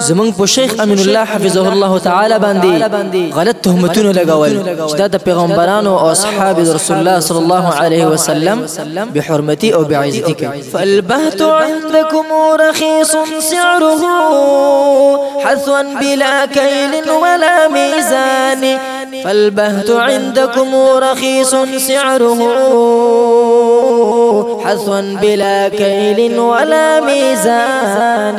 زمونږ په شیخ امین الله حفظه الله تعالی باندې غلط تهمتونه لګول چې دا د پیغمبرانو او اصحاب رسول الله صلی الله علیه وسلم به حرمتي او به عزتي کوي فالبهت عندكم رخيص سعره حثوا بلا كيل ولا ميزان فالبهت عندكم رخيص سعره حثوا بلا كيل ولا ميزان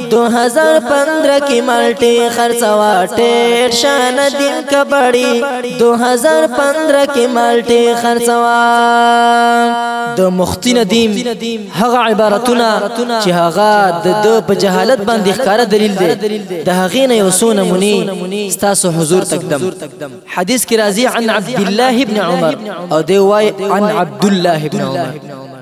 دو هزار پندرہ کی ملٹی خرچوا ٹیٹ شان دین کبڑی دو هزار پندرہ کی ملٹی خرچوا د مختی ندیم هغه عبارتونه چې هغه د د په جهالت باندې ښکاره دلیل دی د هغې نه یو څو نمونې ستاسو حضور تقدم حدیث کې راځي عن عبد الله ابن عمر او دی وای عن عبد الله ابن عمر